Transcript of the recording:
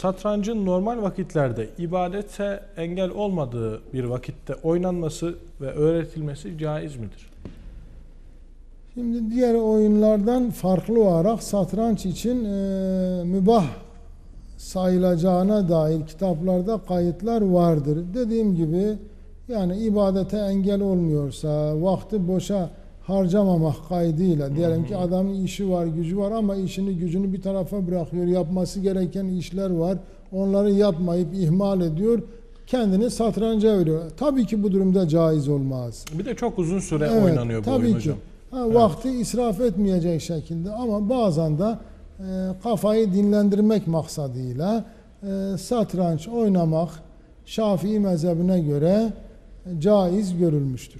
satrancın normal vakitlerde ibadete engel olmadığı bir vakitte oynanması ve öğretilmesi caiz midir? Şimdi diğer oyunlardan farklı olarak satranç için e, mübah sayılacağına dair kitaplarda kayıtlar vardır. Dediğim gibi yani ibadete engel olmuyorsa, vakti boşa harcamamak kaydıyla diyelim ki adamın işi var, gücü var ama işini gücünü bir tarafa bırakıyor. Yapması gereken işler var. Onları yapmayıp ihmal ediyor. Kendini satranca veriyor. Tabii ki bu durumda caiz olmaz. Bir de çok uzun süre Evet, oynanıyor bu tabii oyun ki. hocam. Ha, Evet. Vakti israf etmeyecek şekilde ama bazen de e, kafayı dinlendirmek maksadıyla e, satranç oynamak Şafii mezhebine göre caiz görülmüştür.